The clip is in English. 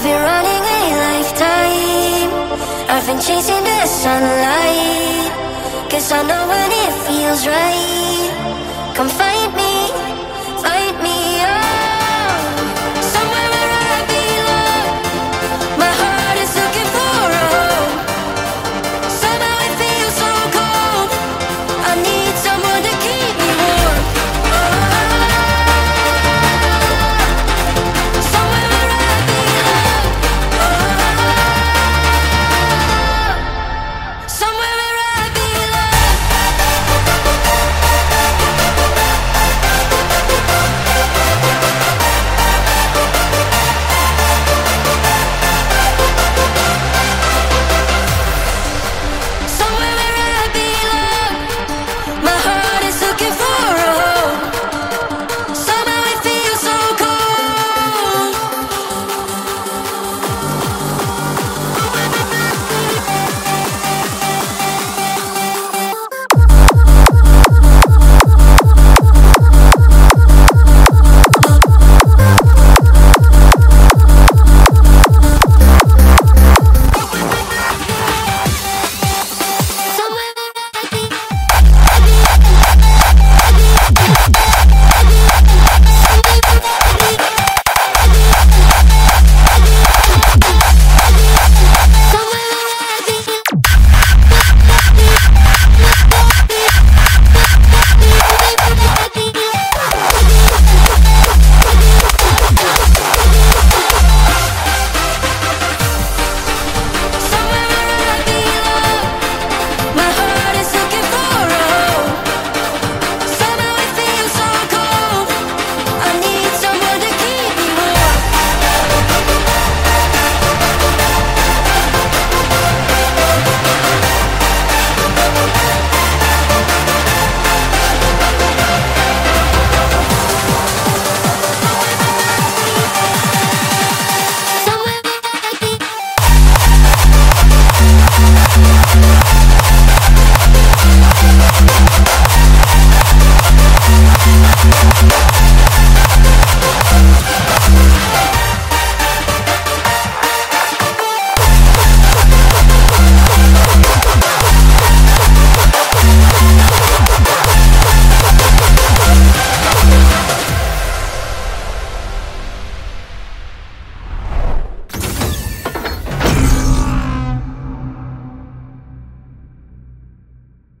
I've been running a lifetime. I've been chasing the sunlight. Cause I know when it feels right. Come find me